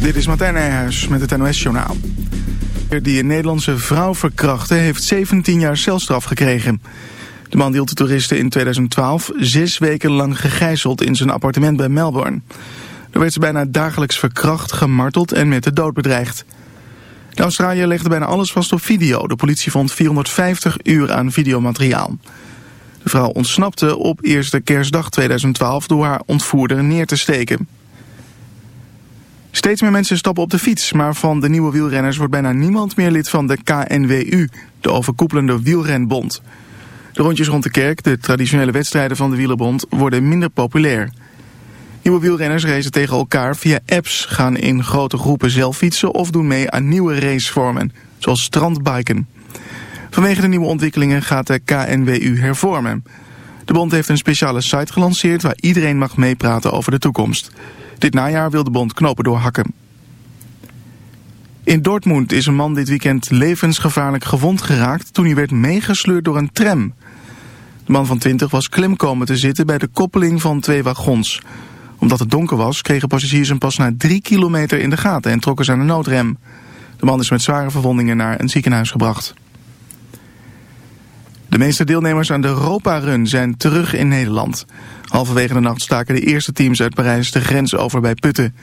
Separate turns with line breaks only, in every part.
Dit is Martijn Nijhuis met het NOS-journaal. Die een Nederlandse vrouw verkrachtte heeft 17 jaar celstraf gekregen. De man hield de toeristen in 2012 zes weken lang gegijzeld in zijn appartement bij Melbourne. Daar werd ze bijna dagelijks verkracht, gemarteld en met de dood bedreigd. De Australiër legde bijna alles vast op video. De politie vond 450 uur aan videomateriaal. De vrouw ontsnapte op eerste kerstdag 2012 door haar ontvoerder neer te steken. Steeds meer mensen stappen op de fiets, maar van de nieuwe wielrenners wordt bijna niemand meer lid van de KNWU, de overkoepelende wielrenbond. De rondjes rond de kerk, de traditionele wedstrijden van de wielerbond, worden minder populair. Nieuwe wielrenners racen tegen elkaar via apps, gaan in grote groepen zelf fietsen of doen mee aan nieuwe racevormen, zoals strandbiken. Vanwege de nieuwe ontwikkelingen gaat de KNWU hervormen. De bond heeft een speciale site gelanceerd waar iedereen mag meepraten over de toekomst. Dit najaar wil de bond knopen doorhakken. In Dortmund is een man dit weekend levensgevaarlijk gewond geraakt toen hij werd meegesleurd door een tram. De man van 20 was klem komen te zitten bij de koppeling van twee wagons. Omdat het donker was kregen passagiers hem pas na drie kilometer in de gaten en trokken ze aan de noodrem. De man is met zware verwondingen naar een ziekenhuis gebracht. De meeste deelnemers aan de Europa-run zijn terug in Nederland. Halverwege de nacht staken de eerste teams uit Parijs de grens over bij Putten.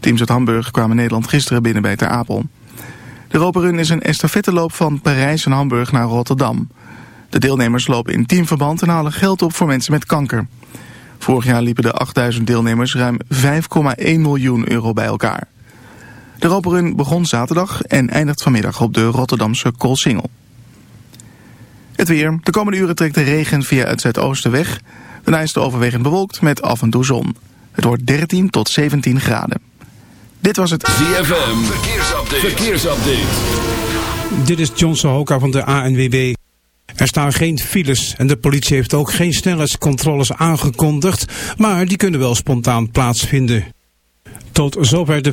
Teams uit Hamburg kwamen Nederland gisteren binnen bij Ter Apel. De Europa-run is een estafetteloop van Parijs en Hamburg naar Rotterdam. De deelnemers lopen in teamverband en halen geld op voor mensen met kanker. Vorig jaar liepen de 8000 deelnemers ruim 5,1 miljoen euro bij elkaar. De Europa-run begon zaterdag en eindigt vanmiddag op de Rotterdamse Koolsingel. Het weer. De komende uren trekt de regen via het zuidoosten weg. Daarna is het overwegend bewolkt met af en toe zon. Het wordt 13 tot 17 graden. Dit was het
ZFM. Verkeersupdate. Verkeersupdate.
Dit is John Sohoka van de ANWB. Er staan geen files en de politie heeft ook geen snelheidscontroles aangekondigd, maar die kunnen wel spontaan plaatsvinden. Tot zover de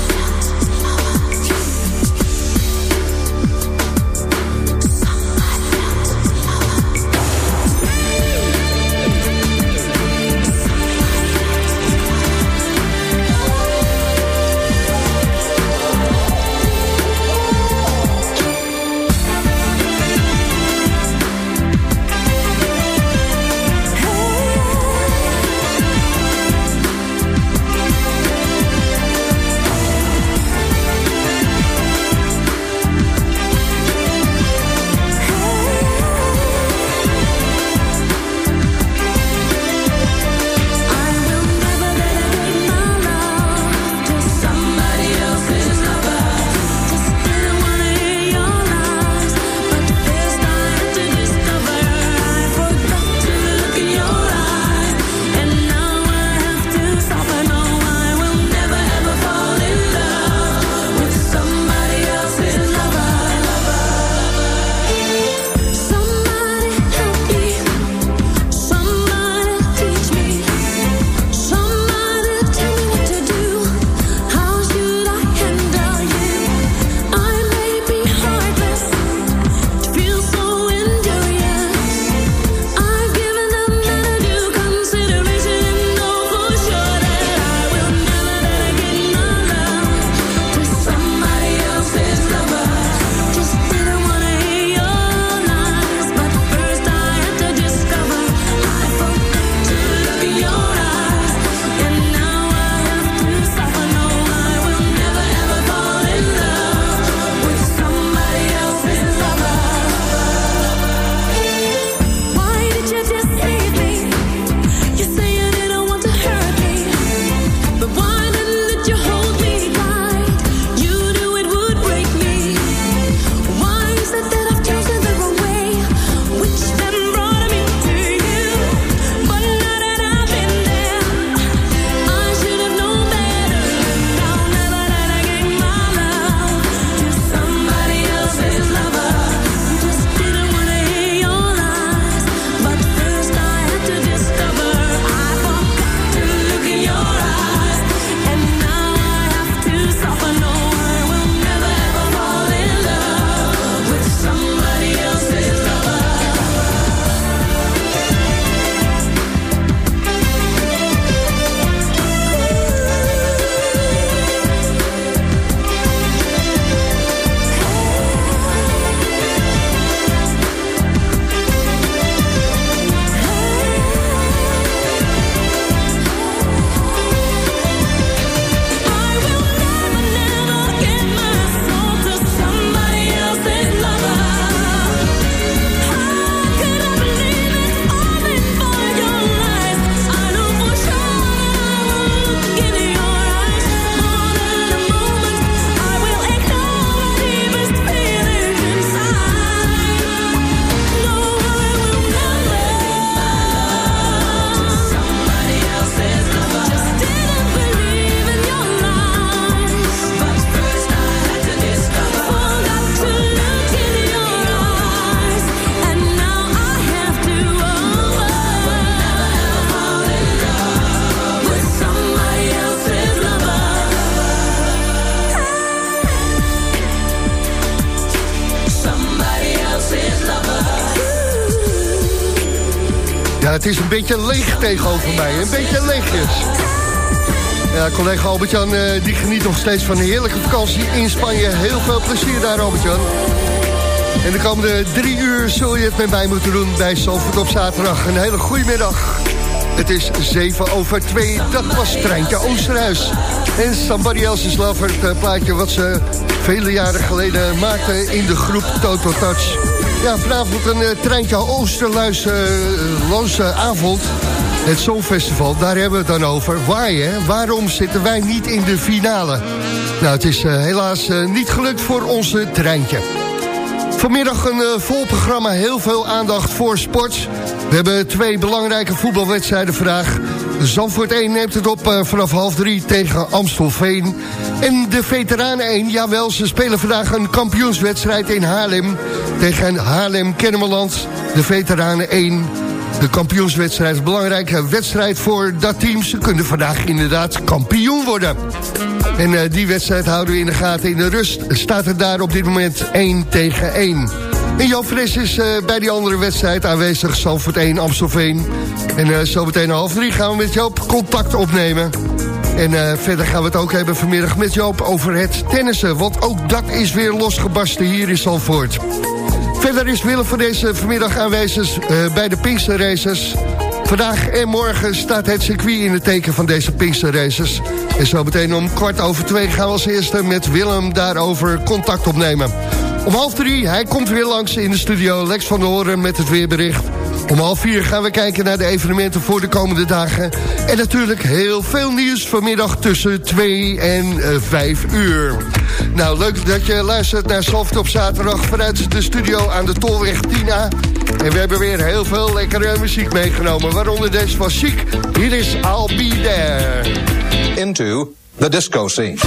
Is een beetje leeg tegenover mij. Een beetje leegjes. Ja, collega Albert-Jan uh, die geniet nog steeds van een heerlijke vakantie in Spanje. Heel veel plezier daar, Albert-Jan. En de komende drie uur zul je het met mij moeten doen bij Zalvoort op zaterdag. Een hele goede middag. Het is 7 over 2. Dat was Treintje Oosterhuis. En Somebody Else's Lover, het eh, plaatje wat ze vele jaren geleden maakten in de groep Toto Touch. Ja, vanavond een uh, Treintje Oosterluisloze uh, avond. Het Songfestival, daar hebben we het dan over. Hè? Waarom zitten wij niet in de finale? Nou, het is helaas niet gelukt voor onze Treintje. Vanmiddag een vol programma, heel veel aandacht voor sport. We hebben twee belangrijke voetbalwedstrijden vandaag. Zandvoort 1 neemt het op uh, vanaf half drie tegen Amstelveen. En de Veteranen 1, jawel, ze spelen vandaag een kampioenswedstrijd in Haarlem... tegen Haarlem-Kennemerland, de Veteranen 1... De kampioenswedstrijd een belangrijke wedstrijd voor dat team. Ze kunnen vandaag inderdaad kampioen worden. En uh, die wedstrijd houden we in de gaten. In de rust staat het daar op dit moment 1 tegen 1. En Jan Fres is uh, bij die andere wedstrijd aanwezig. Salford 1, Amstelveen. En uh, zo meteen half drie gaan we met Joop contact opnemen. En uh, verder gaan we het ook hebben vanmiddag met Joop over het tennissen. Want ook dat is weer losgebarsten hier in Salford. Verder is Willem van deze vanmiddag aanwezig bij de Pinkster Races. Vandaag en morgen staat het circuit in het teken van deze Pinkster Races. En zo meteen om kwart over twee gaan we als eerste met Willem daarover contact opnemen. Om half drie, hij komt weer langs in de studio. Lex van der Horen met het weerbericht. Om half vier gaan we kijken naar de evenementen voor de komende dagen. En natuurlijk heel veel nieuws vanmiddag tussen 2 en uh, 5 uur. Nou, leuk dat je luistert naar Soft op zaterdag vanuit de studio aan de Tolweg 10A. En we hebben weer heel veel lekkere muziek meegenomen. Waaronder deze van Chic. Hier is I'll Be.
Into the disco scene.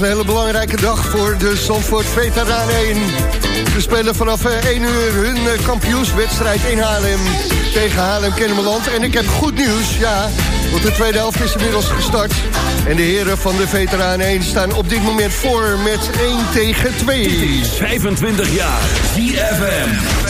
Een hele belangrijke dag voor de Zandvoort Veteraan 1. Ze spelen vanaf eh, 1 uur hun eh, kampioenswedstrijd in Haarlem tegen Haarlem Kennemerland. En ik heb goed nieuws, ja, want de tweede helft is inmiddels gestart. En de heren van de Veteraan 1 staan op dit moment voor met 1 tegen 2.
25 jaar. ZFM.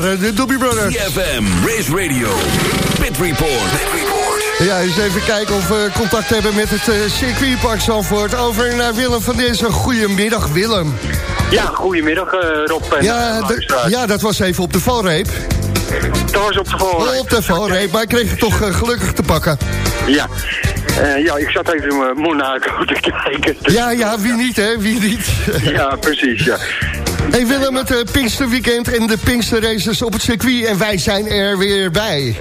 Waren de Doobie Brothers.
ZFM. Race Radio. Pit Report. Pit Report.
Ja, eens even kijken of we contact hebben met het eh, circuitpark Zandvoort. Over naar Willem van deze. Goedemiddag, Willem.
Ja, goedemiddag eh, Rob. En,
Ja,
eh,
ja, dat was even op de valreep.
dat was op de volgende.
Op de valreep, maar ik kreeg het toch eh, gelukkig te pakken.
Ja. Eh, ja, ik zat even in mijn Monaco te kijken.
Ja, ja, wie niet, hè? Wie niet?
Ja, precies, ja.
Hey Willem, het uh, Pinksterweekend en de Pinksterraces op het circuit. En wij zijn er weer bij.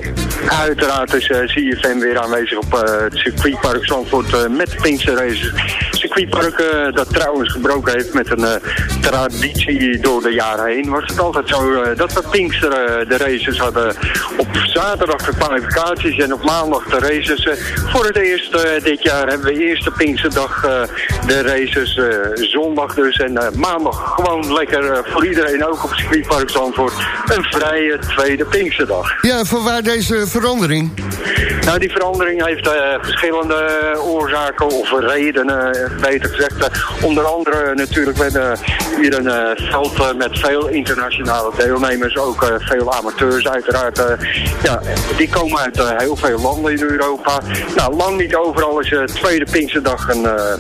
Uiteraard is eh, CFM weer aanwezig op eh, het circuitpark Zandvoort eh, met Pinkster Races. Circuitpark eh, dat trouwens gebroken heeft met een eh, traditie door de jaren heen was het altijd zo eh, dat we Pinkster eh, de races hadden op zaterdag de kwalificaties en op maandag de races. Eh, voor het eerst eh, dit jaar hebben we eerste Pinksterdag eh, de races, zondag dus en maandag gewoon lekker voor iedereen ook op het circuitpark Zandvoort een vrije tweede Pinksterdag.
Ja, vanwaar deze verandering?
Nou, die verandering heeft verschillende oorzaken of redenen, beter gezegd. Onder andere natuurlijk, hebben hier een veld met veel internationale deelnemers, ook veel amateurs uiteraard. Ja, die komen uit eh, heel veel landen in Europa. Nou, lang niet overal is eh, tweede Pinksterdag een... eh,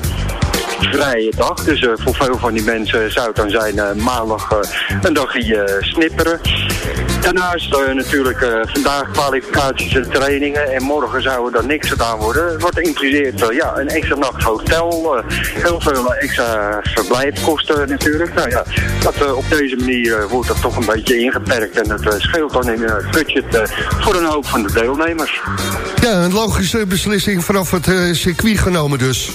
vrije dag. Dus voor veel van die mensen zou het dan zijn eh, maandag eh, een dagje snipperen. Daarnaast eh, natuurlijk eh, vandaag kwalificaties en trainingen en morgen zou er dan niks gedaan worden. Het wordt geïncludeerd eh, ja, een extra nacht hotel, heel veel extra verblijfkosten natuurlijk. Nou ja, dat, op deze manier wordt dat toch een beetje ingeperkt en eh, scheelt dan in het budget voor een hoop van de deelnemers.
Ja, een logische beslissing vanaf het circuit genomen dus.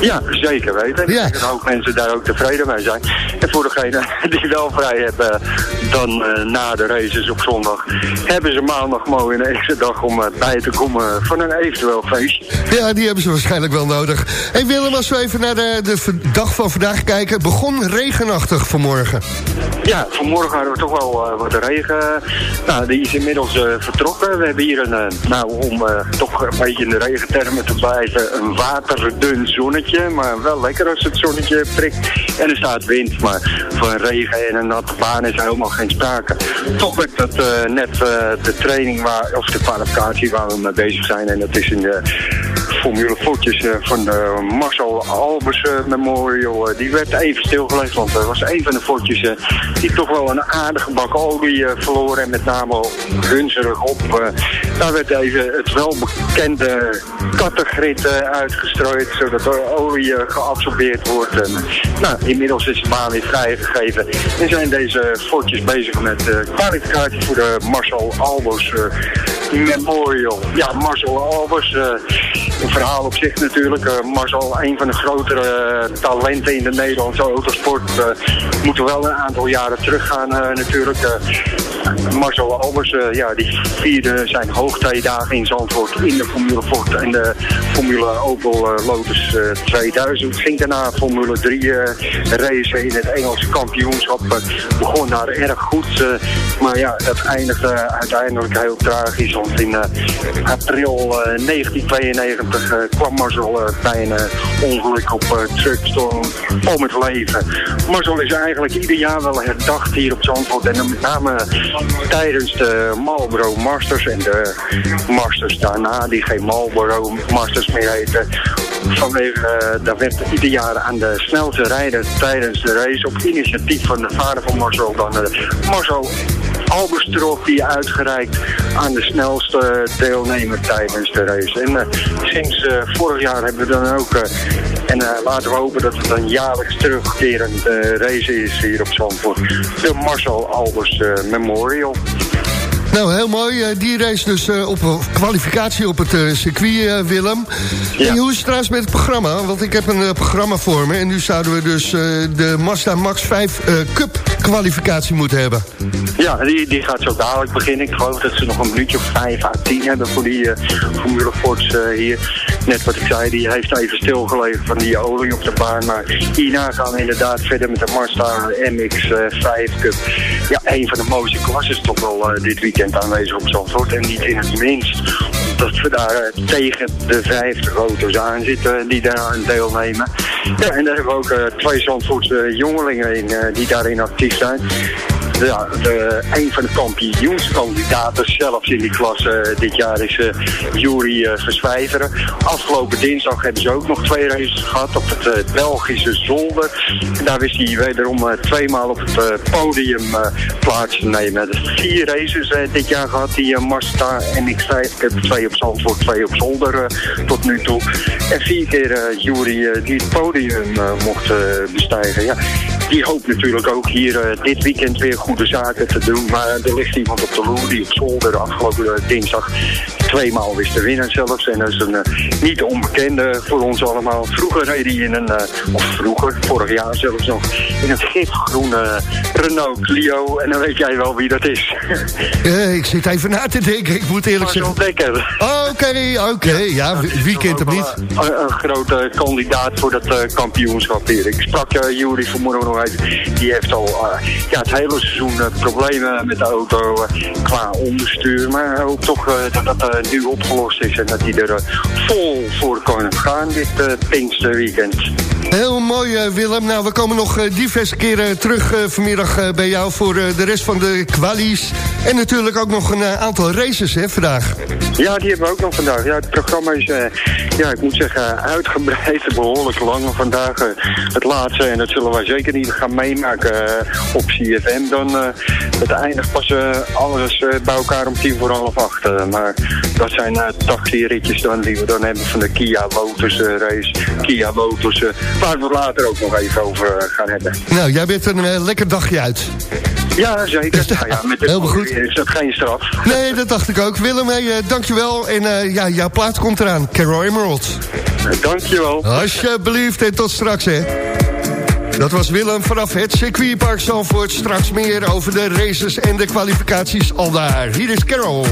Ja, zeker weten.
Ja.
Ik denk dat ook mensen daar ook tevreden mee zijn. En voor degenen die wel vrij hebben, dan na de races op zondag, hebben ze maandag mooi een extra dag om eh, bij te komen van een eventueel feestje.
Ja, die hebben ze waarschijnlijk wel nodig. Hey Willem, als we even naar de, de dag van vandaag kijken. Het begon regenachtig vanmorgen.
Ja, vanmorgen hadden we toch wel eh, wat regen. Nou, die is inmiddels eh, vertrokken. We hebben hier een, nou, om toch een beetje in de regentermen te blijven, een waterdun zonnetje. Maar wel lekker als het zonnetje prikt. En er staat wind, maar van regen en een natte baan is er helemaal geen sprake. Toch werd dat eh, net eh, de training, waar, of de kwalificatie waar we mee bezig zijn. En dat is in de Formule Fortjes eh, van de Marcel Albers eh, Memorial. eh, die werd even stilgelegd, want er was een van de fortjes eh, die toch wel een aardige bak olie eh, verloren. En met name hunzerig op. eh, daar werd even het welbekende kattegrit eh, uitgestrooid, zodat de olie eh, geabsorbeerd wordt. En, nou, inmiddels is de baan weer vrijgegeven. En zijn deze fortjes bezig met eh kwalificatie voor de Marcel Albers eh, Memorial. Ja, Marcel Albers, eh, een verhaal op zich natuurlijk. Eh, Marcel, een van de grotere eh, talenten in de Nederlandse autosport. moeten wel een aantal jaren teruggaan natuurlijk. Eh, Marcel Albers, eh, ja, die vierde zijn hoogtijdagen in Zandvoort in de Formule Ford en de Formule Opel eh, Lotus eh, 2000. Ging daarna Formule 3 eh, racen in het Engelse kampioenschap. Eh, begon daar erg goed, eh, maar ja, dat eindigde uiteindelijk heel tragisch. Want in eh, april eh, 1992 eh, kwam Marcel eh, bij een eh, ongeluk op uh, Truckstorm om het leven. Marcel is eigenlijk ieder jaar wel herdacht hier op Zandvoort. En met name tijdens de Marlboro Masters en de Masters daarna, die geen Marlboro Masters meer heten. Vanwege, eh, daar werd ieder jaar aan de snelste rijder tijdens de race op initiatief van de vader van Marcel dan de Marcel Albers Trophy uitgereikt aan de snelste deelnemer tijdens de race. En eh, sinds eh, vorig jaar hebben we dan ook, eh, en laten we hopen dat het een jaarlijks terugkerend race is hier op Zandvoort, de Marcel Albers Memorial.
Nou, heel mooi. Eh, Die race dus eh, op kwalificatie op het eh, circuit, Willem.
Ja.
En hoe is het trouwens met het programma? Want ik heb een programma voor me. En nu zouden we dus de Mazda Max 5 eh, Cup kwalificatie moeten hebben.
Ja, die, die gaat zo dadelijk beginnen. Ik geloof dat ze nog een minuutje of 5 à 10 hebben voor die Formule Fords eh, hier. Net wat ik zei, die heeft even stilgelegen van die olie op de baan. Maar hierna gaan inderdaad verder met de Mazda MX-5 Cup. Ja, een van de mooiste klasses toch wel eh, dit weekend aanwezig op Zandvoort. En niet in het minst dat we daar eh, tegen de 50 auto's aan zitten die daar aan deelnemen. Ja, en daar hebben we ook eh, twee Zandvoortse jongelingen in eh, die daarin actief zijn. Ja, een van de kampioenskandidaten zelfs in die klasse eh, dit jaar is eh Juri eh, Verswijveren. Afgelopen dinsdag hebben ze ook nog twee races gehad op het Belgische Zolder. En daar wist hij wederom tweemaal op het podium plaats te nemen. Dus vier races dit jaar gehad, die uh, Mazda MX-5 Cup. Twee op Zandvoort, twee op Zolder tot nu toe. En vier keer eh, die het podium mocht bestijgen. Ja, die hoopt natuurlijk ook hier eh, dit weekend weer goede zaken te doen. Maar er ligt iemand op de loer die op zolder afgelopen eh, dinsdag tweemaal wist te winnen zelfs. En dat is een eh, niet onbekende voor ons allemaal. Vroeger reed hij in een, of vroeger, vorig jaar zelfs nog, in een gifgroene Renault Clio. En dan weet jij wel wie dat is.
Eh, ik zit even na te denken, ik moet eerlijk zeggen. Oké, oké, ja, wie, wie kent hem niet?
Een, een grote kandidaat voor dat kampioenschap hier. Ik sprak uh, Jury vanmorgen Die heeft al eh, ja, het hele seizoen eh, problemen met de auto eh, qua onderstuur. Maar hoopt toch dat dat nu opgelost is en dat hij er vol voor kan gaan dit Pinksterweekend.
Heel mooi, Willem. Nou, we komen nog diverse keren terug vanmiddag bij jou voor de rest van de kwalies. En natuurlijk ook nog een aantal races hè, vandaag.
Ja, die hebben we ook nog vandaag. Ja, het programma is, ja, ik moet zeggen, uitgebreid, behoorlijk lang vandaag. het laatste, en dat zullen wij zeker niet gaan meemaken eh, op CFM. Dan, eh, het eindigt pas eh, alles bij elkaar om tien voor half acht. maar dat zijn uh, taxi-ritjes dan die we dan hebben van de Kia Lotus race. Kia Lotus, waar we het later ook nog even over gaan hebben.
Nou, jij bent een lekker dagje uit.
Ja, zeker. Nou ja, met de
Helemaal goed.
is dat geen straf.
Nee, dat dacht ik ook. Willem, hey, dankjewel. En ja, jouw plaat komt eraan. Carol Emerald.
Dankjewel.
Alsjeblieft en tot straks, hè. Dat was Willem vanaf het circuitpark Zandvoort. Straks meer over de races en de kwalificaties al daar. Hier is Carol.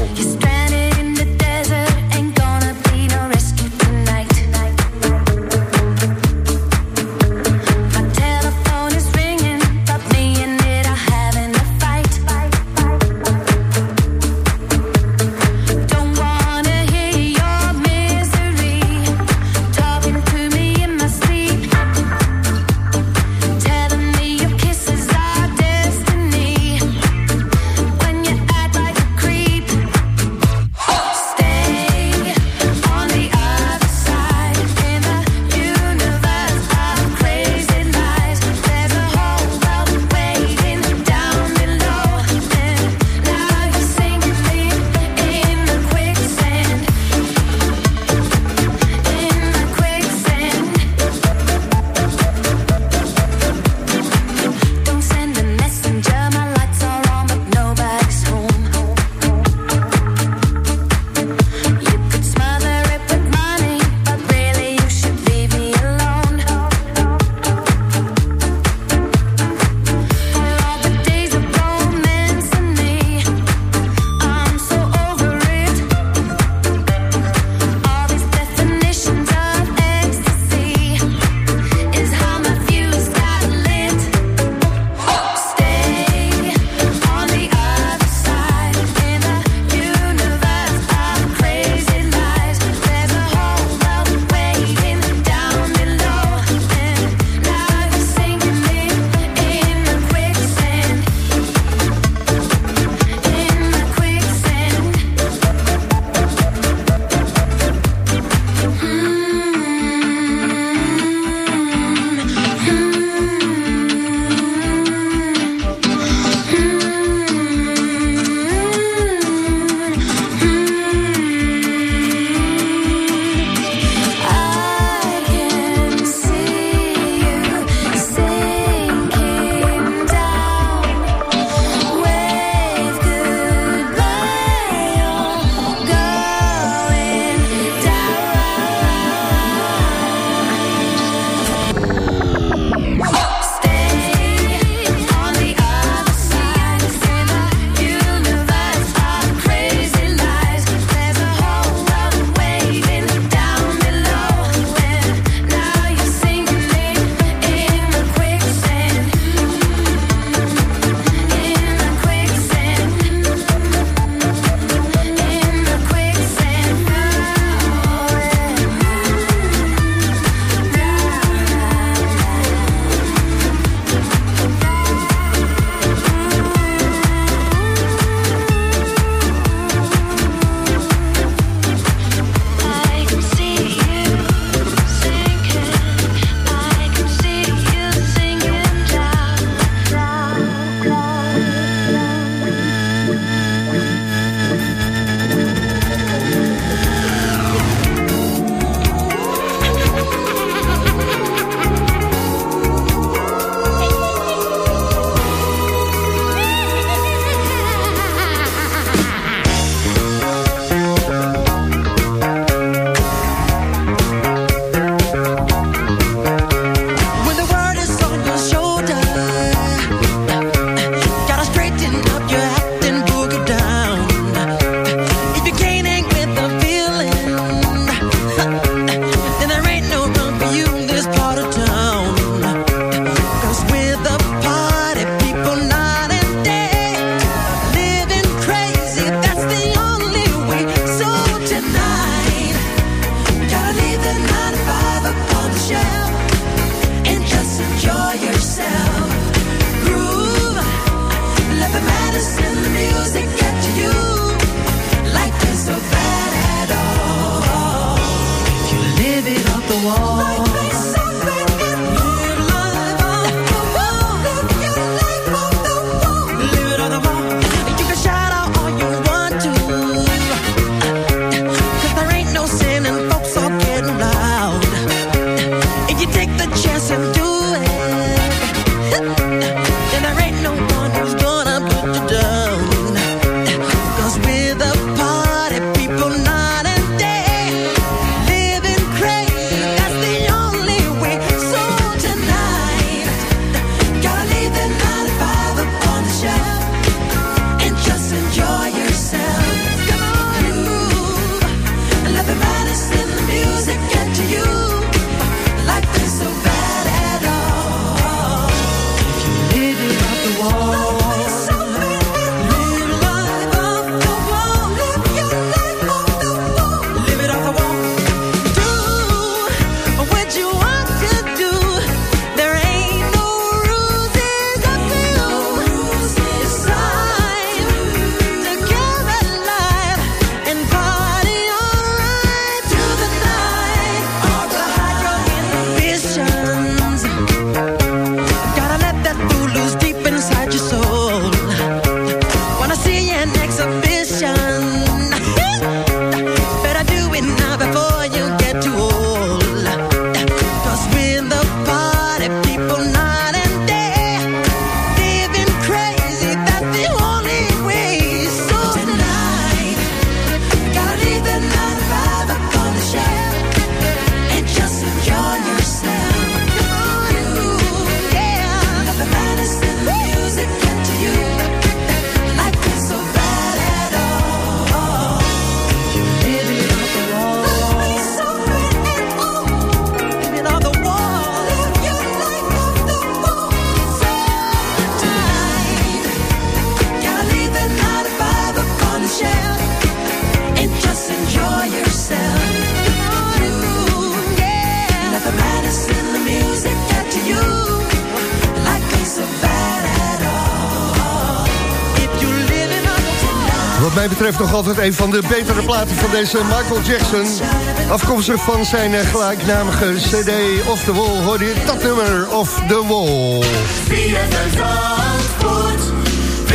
Nog altijd een van de betere platen van deze Michael Jackson. Afkomstig van zijn eh, gelijknamige CD Off the Wall. Hoor je dat nummer Off the Wall.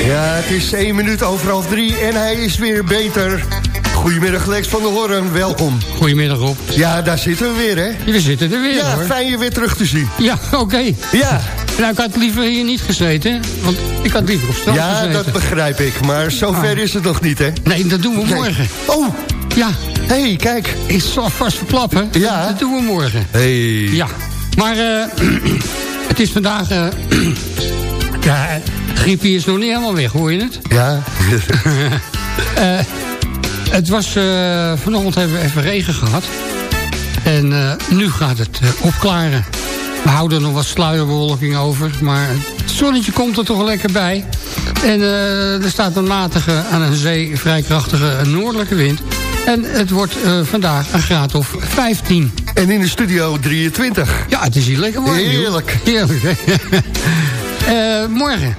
Ja, het is één minuut over half drie en hij is weer beter. Goedemiddag Lex van der Hoorn, welkom.
Goedemiddag Rob.
Ja, daar zitten we weer hè.
We zitten er weer
Ja,
hoor.
fijn je weer terug te zien.
Ja, oké.
Ja,
Nou, ik had liever hier niet gezeten, want ik had liever op strand
ja
gezeten.
dat begrijp ik. Maar zover
Ah.
is het nog niet hè.
Nee, dat doen we
Nee.
morgen.
Oh,
Ja,
hé, hey, kijk.
ik zal vast verklappen.
Ja.
Dat doen we morgen.
Hey.
Ja, maar eh, het is vandaag... eh ja, griepie is nog niet helemaal weg, hoor je het?
Ja.
Eh, het was... vanochtend hebben we even regen gehad. En nu gaat het opklaren. We houden nog wat sluierbewolking over. Maar het zonnetje komt er toch lekker bij. En eh, er staat een matige, aan een zee vrij krachtige noordelijke wind. En het wordt eh, vandaag een graad of 15.
En in de studio 23.
Ja, het is hier lekker warm. joh.
Heerlijk.
Heerlijk, hè? Eh, morgen.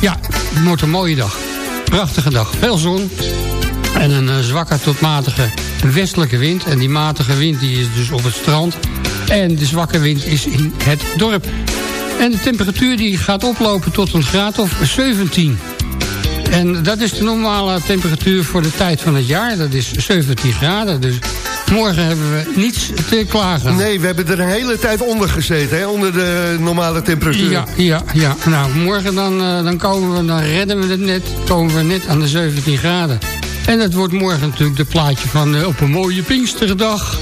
Ja, het wordt een mooie dag. Prachtige dag. Veel zon. En een eh, zwakke tot matige westelijke wind. En die matige wind die is dus op het strand. En de zwakke wind is in het dorp. En de temperatuur die gaat oplopen tot een graad of 17. En dat is de normale temperatuur voor de tijd van het jaar. Dat is 17 graden. Dus morgen hebben we niets te klagen.
Nee, we hebben er een hele tijd onder gezeten, hè, onder de normale temperatuur.
Ja, ja, ja. Nou, morgen dan, eh, dan, komen we, dan redden we het net. Komen we net aan de 17 graden. En dat wordt morgen natuurlijk de plaatje van eh, op een mooie Pinksterdag.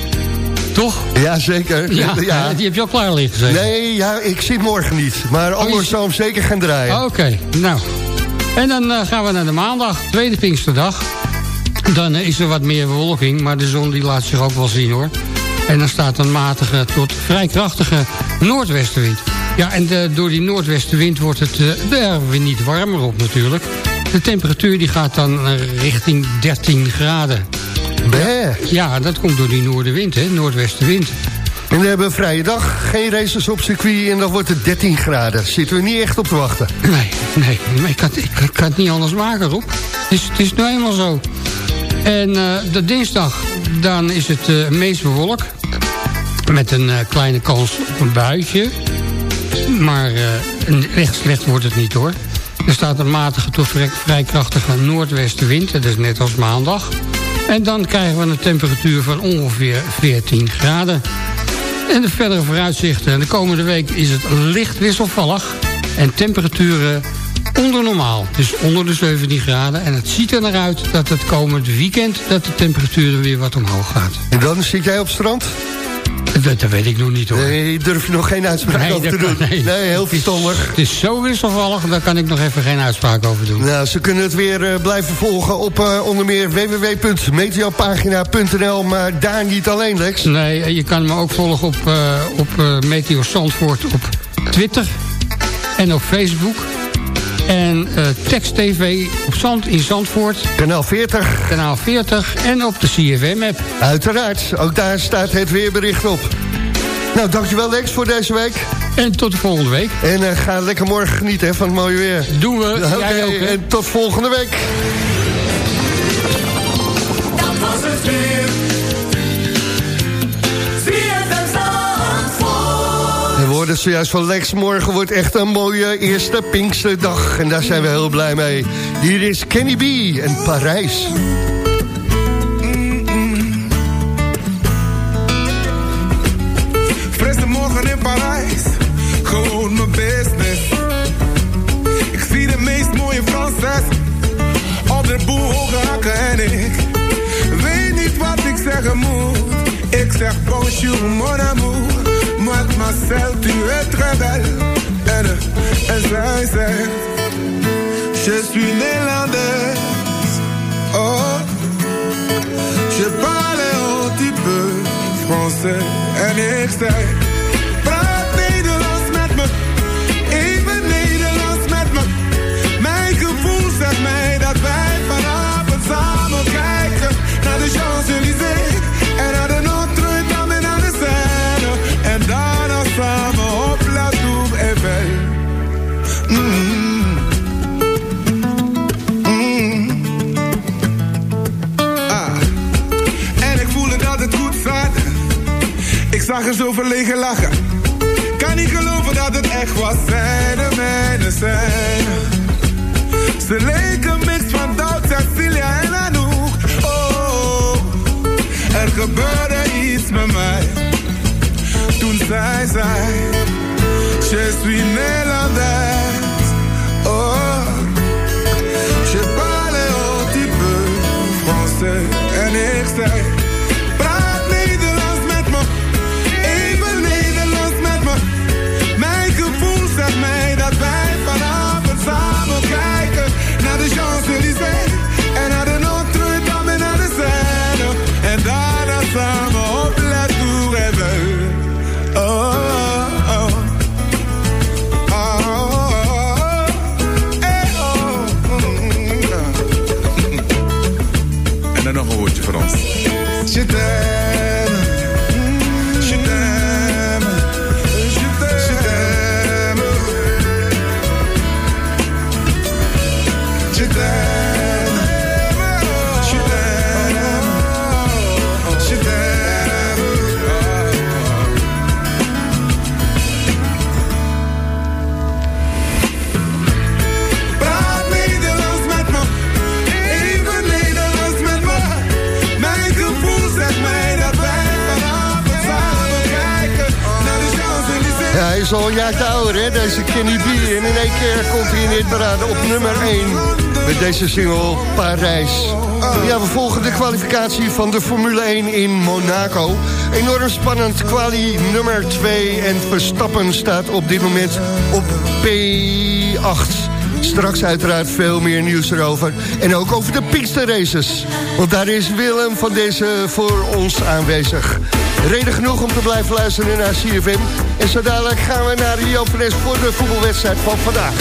Toch?
Ja, zeker.
Ja, eh, die heb je al klaar liggen, zeg.
Nee, ja, ik zit morgen niet. Maar
Oh,
anders zou hem zeker gaan draaien.
Oké, nou. En dan eh, gaan we naar de maandag, tweede Pinksterdag. Dan eh, is er wat meer bewolking, maar de zon die laat zich ook wel zien hoor. En dan staat een matige tot vrij krachtige noordwestenwind. Ja, en de, door die noordwestenwind wordt het eh, er weer niet warmer op natuurlijk. De temperatuur die gaat dan richting 13 graden. Ja, dat komt door die noordenwind, hè, noordwestenwind.
En we hebben een vrije dag, geen races op circuit en dan wordt het 13 graden. Zitten we niet echt op te wachten.
Nee, nee, maar ik kan, ik, ik kan het niet anders maken, Rob. Het is, het is nou eenmaal zo. En eh, de dinsdag, dan is het eh meest bewolkt. Met een eh, kleine kans op een buitje. Maar echt slecht wordt het niet hoor. Er staat een matige tot vrij, vrij krachtige noordwestenwind. Dat is net als maandag. En dan krijgen we een temperatuur van ongeveer 14 graden. En de verdere vooruitzichten. De komende week is het licht wisselvallig. En temperaturen onder normaal. Dus onder de 17 graden. En het ziet er naar uit dat het komend weekend... dat de temperatuur er weer wat omhoog gaat.
En dan zit jij op strand?
Dat, dat weet ik nog niet hoor.
Nee, durf je nog geen uitspraak
Nee,
over te doen?
kan-
Nee, heel verstandig.
Het is zo wisselvallig, daar kan ik nog even geen uitspraak over doen.
Nou, ze kunnen het weer eh, blijven volgen op eh, onder meer www.meteopagina.nl. Maar daar niet alleen, Lex.
Nee, je kan me ook volgen op, eh, op eh, Meteo Zandvoort op Twitter en op Facebook. En eh Text TV op Zand in Zandvoort.
Kanaal 40.
Kanaal 40 en op de CFM-app.
Uiteraard, ook daar staat het weerbericht op. Nou, dankjewel Lex voor deze week.
En tot de volgende week.
En eh, ga lekker morgen genieten hè, van het mooie weer.
Doen we.
Oké,
Jij ook, hè?
en tot volgende week.
Dat was het weer.
Zojuist van Lex. Morgen wordt echt een mooie eerste Pinksterdag. En daar zijn we heel blij mee. Hier is Kenny B en Parijs.
Frisse morgen in Parijs, gewoon mijn business. Ik zie de meest mooie Franses op de boel hoge hakken en ik weet niet wat ik zeggen moet. Ik zeg bonjour mon amour, mademoiselle tu es très belle. En, eh, en zij zegt, je suis néerlandaise. Oh, je parle un petit peu français en ik Er zo verlegen lachen. Kan niet geloven dat het echt was. Zij de zijn. Ze leken mix van Doubt, Cecilia en Anouk. Oh, er gebeurde iets met mij. Toen zij zei, je suis Nederlands. Oh, je parle un petit peu français. En ik zei, Je t'aime.
Is al een jaar te ouder, hè, deze Kenny B. En in één keer komt hij in dit parade op nummer 1 met deze single Parijs. Ja, we volgen de kwalificatie van de Formule 1 in Monaco. Enorm spannend, quali nummer 2. En Verstappen staat op dit moment op P8. Straks uiteraard veel meer nieuws erover. En ook over de Pinkster Races. Want daar is Willem van deze voor ons aanwezig. Reden genoeg om te blijven luisteren naar CFM. En zo dadelijk gaan we naar Rio Perez voor de voetbalwedstrijd van vandaag.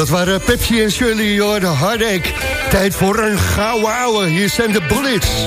Dat waren Pepsi en Shirley, hoor, de hardek. Tijd voor een gouden ouwe. Hier zijn de Bullets.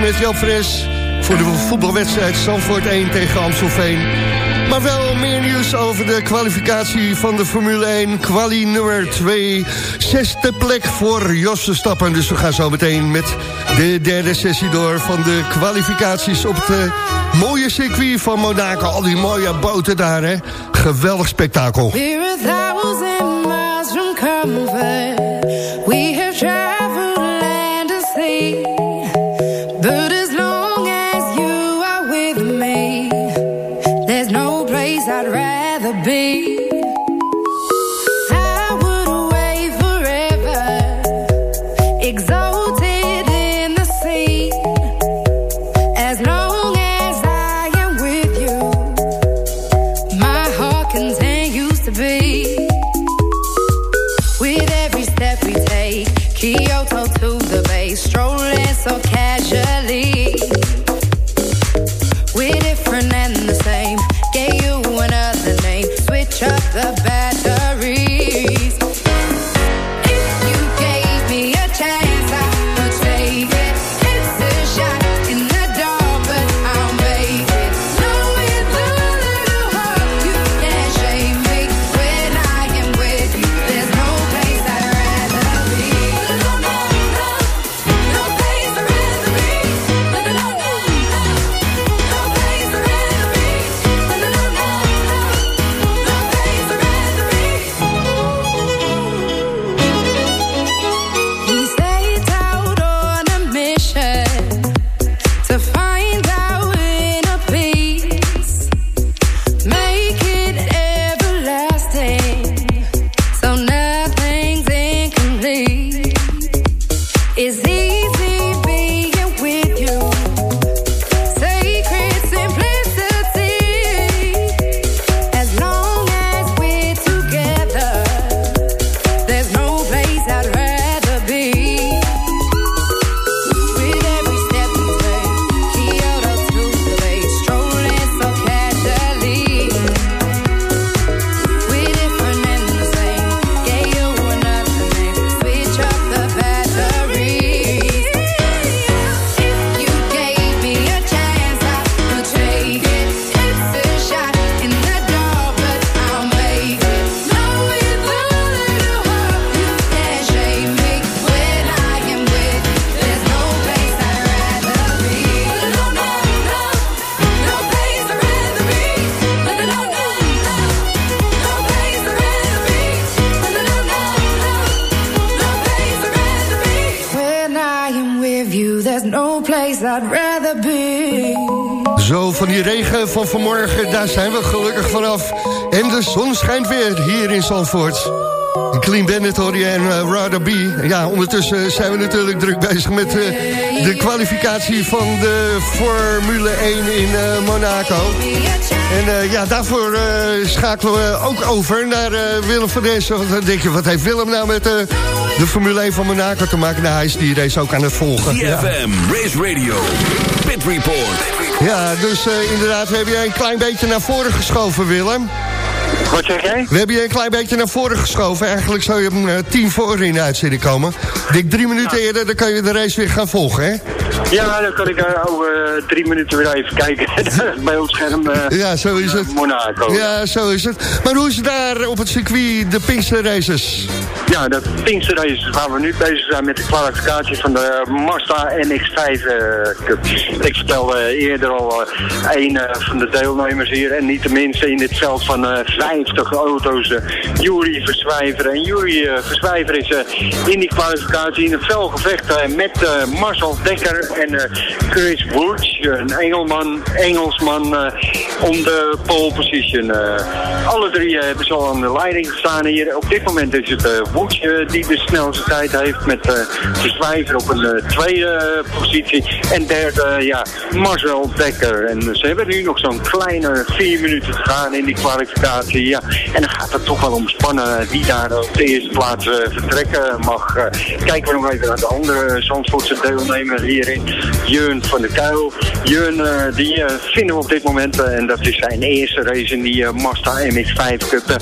met jou Fres... voor de voetbalwedstrijd Zandvoort 1 tegen Amstelveen. Maar wel meer nieuws over de kwalificatie van de Formule 1. Quali nummer 2. Zesde plek voor Josse Stappen. Dus we gaan zo meteen met de derde sessie door... van de kwalificaties op het eh, mooie circuit van Monaco. Al die mooie boten daar, hè. Geweldig spektakel.
Zo, van die regen van vanmorgen, daar zijn we gelukkig vanaf. En de zon schijnt weer hier in Zandvoort. Clean Bandit hoor je en uh, Rather Be. Ja, ondertussen zijn we natuurlijk druk bezig met uh, de kwalificatie van de Formule 1 in uh, Monaco. En ja, daarvoor schakelen we ook over naar Willem van Dessen. Want dan denk je, wat heeft Willem nou met de Formule 1 van Monaco te maken? Nou, hij is die race ook aan het volgen.
CFM, ja. Race Radio, Pit Report.
Ja, dus inderdaad, we hebben je een klein beetje naar voren geschoven, Willem.
Wat zeg jij?
We hebben je een klein beetje naar voren geschoven. Eigenlijk zou je om uh, tien voor in de uitzending komen. Dik drie minuten ja. eerder, dan kan je de race weer gaan volgen, hè?
Ja, dan kan ik uh, over uh, drie minuten weer even kijken. Bij ons scherm.
ja, zo is het.
Monaco.
Ja, zo is het. Maar hoe is het daar op het circuit, de Pinkster Races?
Ja, de Pinkster Races waar we nu bezig zijn met de kwalificatie van de Mazda NX5 Cup. Ik vertelde eerder al een van de deelnemers hier. En niet de minste in dit veld van 50 auto's. Jury Verzwijver. En Jury Verzwijver is in die kwalificatie in een fel gevecht met Marcel Dekker en Chris Woods. Een Engelman, Engelsman om de pole position. alle drie hebben ze al aan de leiding gestaan hier. Op dit moment is het Woods die de snelste tijd heeft met Verzwijver op een tweede positie. En derde, ja, Marcel Dekker. En ze hebben nu nog zo'n kleine vier minuten te gaan in die kwalificatie. Ja. En dan gaat het toch wel om spannen wie daar op de eerste plaats uh, vertrekken mag. Uh, kijken we nog even naar de andere Zandvoortse deelnemer hierin. Jeun van der Kuil. Jeun, uh, die vinden we op dit moment, en dat is zijn eerste race in die Mazda MX-5 Cup.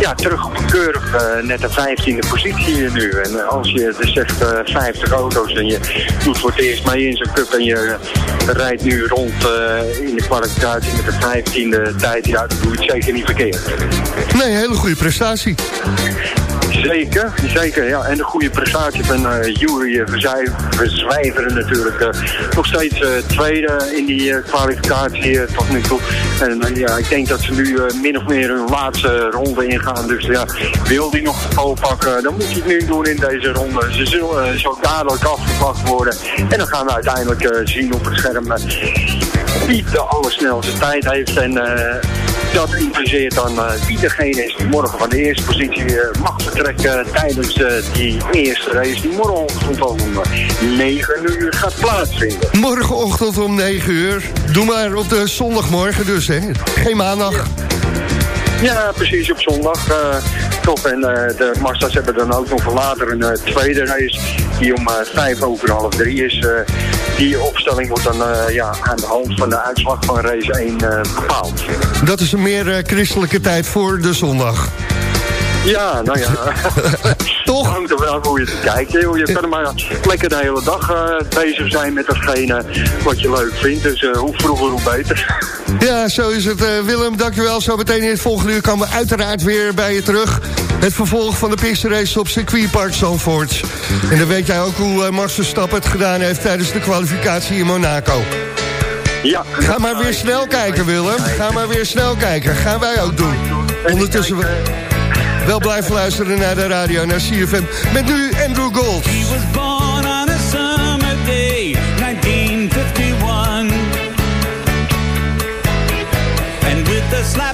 ja, terug op een keurig net de 15e positie nu. En als je dus zegt 50 auto's en je doet voor het eerst mee in zo'n cup en je rijdt nu rond in de kwalificatie met de 15e tijd, ja, dan doe je het zeker niet verkeerd.
Nee, hele goede prestatie.
Zeker, zeker. Ja. En de goede prestatie van uh, Jury Verzwijveren natuurlijk. Uh, nog steeds tweede in die kwalificatie tot nu toe. En ja, ik denk dat ze nu min of meer hun laatste ronde ingaan. Dus ja, wil die nog de pakken, dan moet hij het nu doen in deze ronde. Ze zullen zo dadelijk afgepakt worden. En dan gaan we uiteindelijk zien op het scherm wie de allersnelste tijd heeft. En dat impliceert dan uh, wie degene is die morgen van de eerste positie uh, mag vertrekken tijdens uh, die eerste race die morgenochtend om 9 uur gaat plaatsvinden.
Morgenochtend om 9 uur. Doe maar op de zondagmorgen dus, hè? Geen maandag.
Ja. Ja, precies, op zondag. Uh, top. En uh, de Mazda's hebben dan ook nog later een uh, tweede race die om vijf over half drie is. die opstelling wordt dan ja, aan de hand van de uitslag van race 1 bepaald.
Dat is een meer christelijke tijd voor de zondag.
Ja, nou ja. Toch? hangt er wel hoe je het kijkt. Je kan er maar lekker de hele dag uh, bezig zijn met datgene wat je leuk vindt. Dus uh, hoe vroeger, hoe beter.
Ja, zo is het. Uh, Willem, dankjewel. Zo meteen in het volgende uur komen we uiteraard weer bij je terug. Het vervolg van de Pinksterrace op circuitpark Zandvoort. En dan weet jij ook hoe Max Verstappen het gedaan heeft tijdens de kwalificatie in Monaco.
Ja.
Ga maar weer snel kijken, Willem. Ga maar weer snel kijken. Gaan wij ook doen. Ondertussen... Wel blijven luisteren naar de radio, naar CFM. Met nu Andrew Gold.
He was born on a summer day, 1951. And with the slap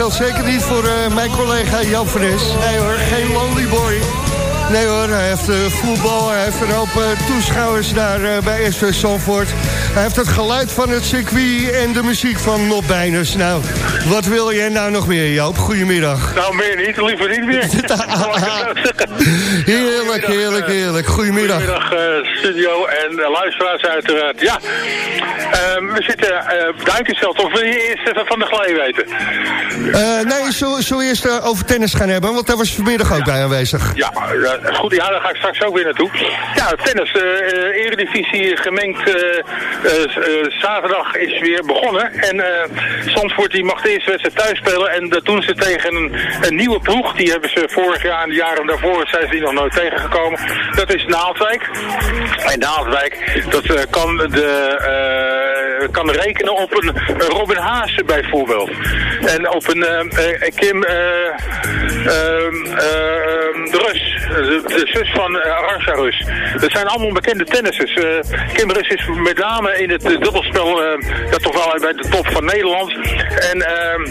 geldt zeker niet voor eh, mijn collega Jan Fres. Nee hoor, geen lonely boy. Nee hoor, hij heeft eh, voetbal, hij heeft een hoop eh, toeschouwers daar bij SV Zandvoort. Hij heeft het geluid van het circuit en de muziek van Nop Bijners. Nou, wat wil je nou nog meer, Joop? Goedemiddag.
Nou, meer niet, liever niet meer.
Heerlijk, heerlijk, heerlijk. Goedemiddag.
Goedemiddag, eh, studio en luisteraars uiteraard. Ja, we zitten uh, op Duinkensveld. Of wil je eerst even van de glee weten?
Eh, nee, zullen zullen we eerst eh, over tennis gaan hebben? Want daar was vanmiddag ook bij aanwezig.
Ja, goed. Ja, daar ga ik straks ook weer naartoe. Ja, tennis. eh eh, eredivisie gemengd. eh, eh, eh, zaterdag is weer begonnen. En eh Zandvoort die mag de eerste wedstrijd thuis spelen. En dat doen ze tegen een, een nieuwe ploeg. Die hebben ze vorig jaar en de jaren daarvoor zijn ze die nog nooit tegengekomen. Dat is Naaldwijk. En Naaldwijk, dat eh, kan, de, eh, kan rekenen op een, Robin Haase bijvoorbeeld. En op een eh, eh, Kim eh, ehm, ehm, Rus, de, zus van Arantxa Rus. Dat zijn allemaal bekende tennissers. Eh, Kim Rus is met name in het eh, dubbelspel eh, ja, toch wel bij de top van Nederland. En ehm,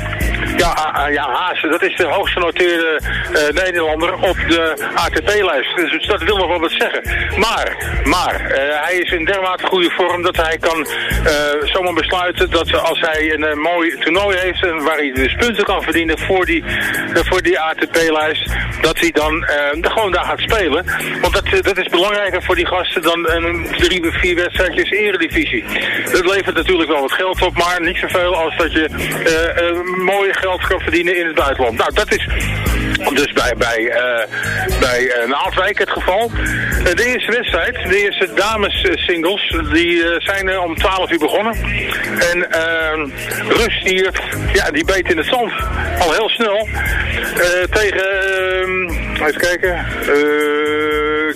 ja, ja, Haase, dat is de hoogst genoteerde eh, Nederlander op de ATP-lijst. Dus dat wil nog wel wat zeggen. Maar, maar, eh, hij is in dermate goede vorm dat hij kan eh, zomaar besluiten dat als hij een eh, mooi toernooi heeft en waar hij dus punten kan verdienen voor die, eh, voor die ATP-lijst, dat hij dan eh, gewoon daar gaat spelen. Want dat, eh, dat is belangrijker voor die gasten dan drie, vier wedstrijdjes eredivisie. Dat levert natuurlijk wel wat geld op, maar niet zoveel als dat je eh, eh, mooie geld kan verdienen in het buitenland. Nou, dat is dus bij, bij, eh, bij eh, Naaldwijk het geval. Eh, de eerste wedstrijd, de eerste dames eh, singles, die eh, zijn eh, om 12 uur begonnen. En eh, Rus, die, ja, die beet in het zand. Al heel snel. Eh, tegen, eh, even kijken, eh,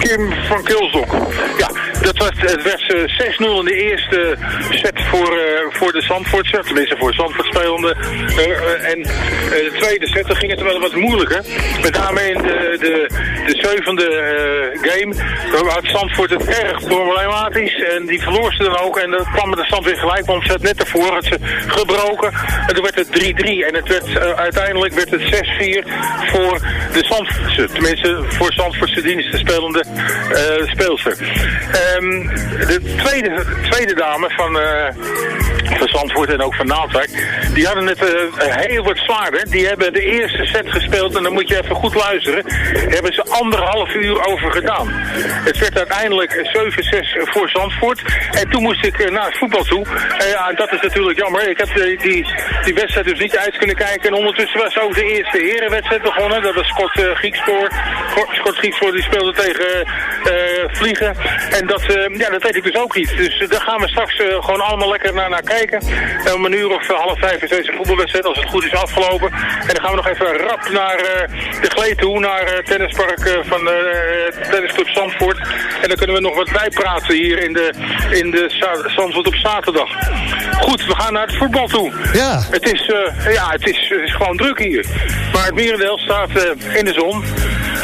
Kim van Kilsdok. Ja, dat was, het werd eh, 6-0 in de eerste set voor, eh, voor de Zandvoortse, tenminste voor Zandvoort spelende. Eh, eh, en eh, de tweede set, dan ging het wel wat moeilijker. Met name in de, de, de zevende eh, game had Zandvoort het erg problematisch. En die verloor ze dan ook. En dan kwam de stand weer gelijk, ze had net ervoor had ze gebroken. En toen werd het 3-3. En het werd, eh, uiteindelijk werd het 6-4 voor de Zandvoortse. Tenminste, voor Zandvoortse diensten spelende eh, speelster. Ehm, de tweede, tweede dame van, eh, van Zandvoort en ook van Naaldwijk, die hadden het eh, heel wat zwaarder. Die hebben de eerste set gespeeld en dan moet je even goed luisteren. Hebben ze anderhalf uur over gedaan. Het werd uiteindelijk 7-6 voor Zandvoort. En toen moest ik eh, naar het voetbal toe. En ja, dat is natuurlijk jammer. Ik heb die, die wedstrijd dus niet uit kunnen kijken. En ondertussen was ook de eerste herenwedstrijd begonnen. Dat was Scott uh, Griekspoor. Scott die speelde tegen Vliegen. En dat, eh, ja, dat weet ik dus ook niet. Dus eh, daar gaan we straks eh, gewoon allemaal lekker naar, naar kijken. En om een uur of half vijf is deze voetbalwedstrijd, als het goed is, afgelopen. En dan gaan we nog even rap naar de Gleed toe, naar het tennispark van Tennisclub Zandvoort. En dan kunnen we nog wat bijpraten hier in de, in de Za- Zandvoort op zaterdag. Goed, we gaan naar het voetbal toe.
Ja.
Het is, ja, het is, het is gewoon druk hier. Maar het merendeel staat in de zon.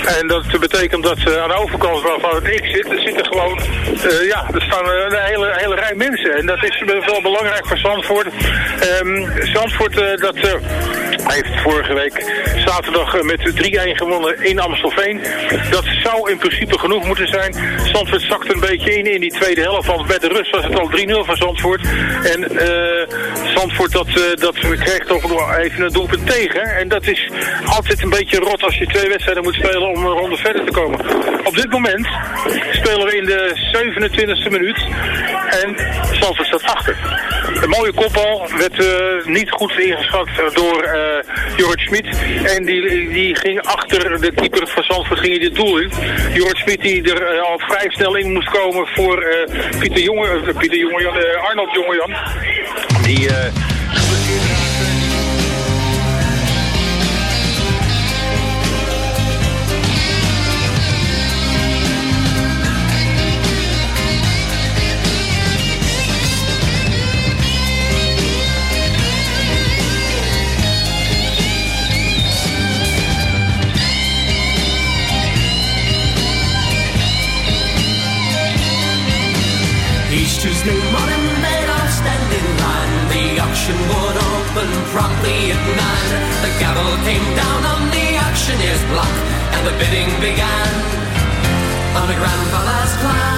En dat betekent dat eh, aan de overkant waarvan ik zit, er zitten gewoon, eh, ja, er staan een hele, hele rij mensen. En dat is wel belangrijk voor Zandvoort. Ehm, Zandvoort, eh, dat, heeft vorige week zaterdag eh, met 3-1 gewonnen in Amstelveen. Dat zou in principe genoeg moeten zijn. Zandvoort zakt een beetje in in die tweede helft, want bij de rust was het al 3-0 van Zandvoort. En eh, Zandvoort dat, eh, dat kreeg toch even een doelpunt tegen. En dat is altijd een beetje rot als je twee wedstrijden moet spelen om een ronde verder te komen. Op dit moment spelen we in de 27e minuut en Zandvoort staat achter. Een mooie kopbal werd niet goed ingeschat door Jorrit Smit. En die, die ging achter de keeper van Zandvoort ging in dit doel in. Jorrit die er eh, al vrij snel in moest komen voor eh, Pieter Jonge, eh, Pieter Jongejan, eh, Arnold Jongejan. Die...
The would open promptly at nine. The gavel came down on the auctioneer's block, and the bidding began on a grandfather's climb.